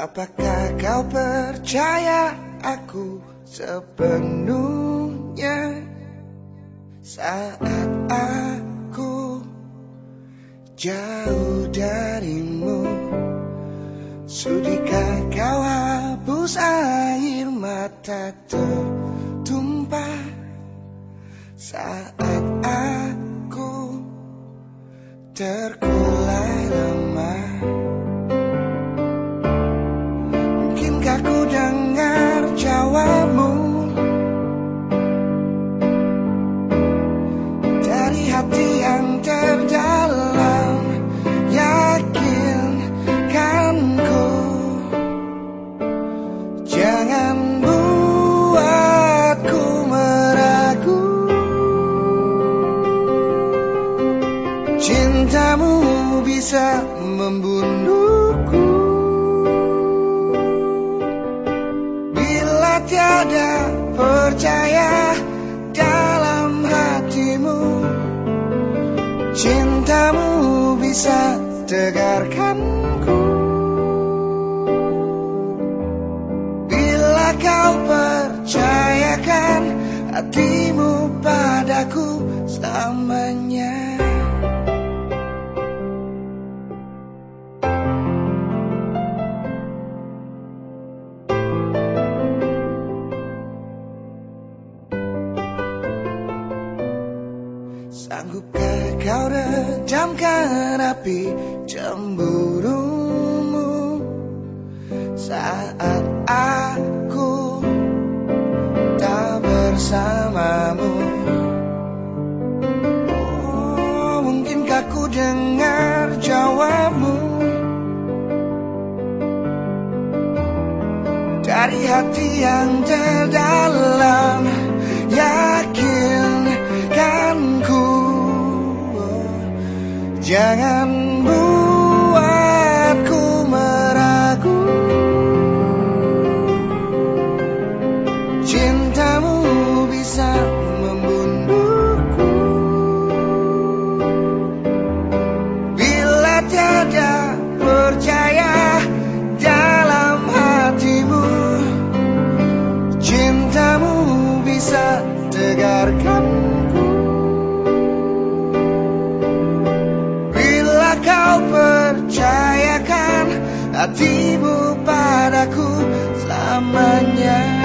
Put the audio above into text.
Apakah kau percaya aku sepenuhnya saat aku jauh darimu? Sudikah kau hapus air mata tertumpah saat aku terkulai lemah? Bisa membunuhku Bila tiada percaya dalam hatimu Cintamu bisa tegarkanku. Bila kau percayakan hatimu padaku selamanya Sanggupkah kau redamkan api cemburumu? Saat aku tak bersamamu Oh, mungkinkah ku dengar jawabmu? Dari hati yang terdalam Yakinkan Jangan buatku hatimu padaku selamanya.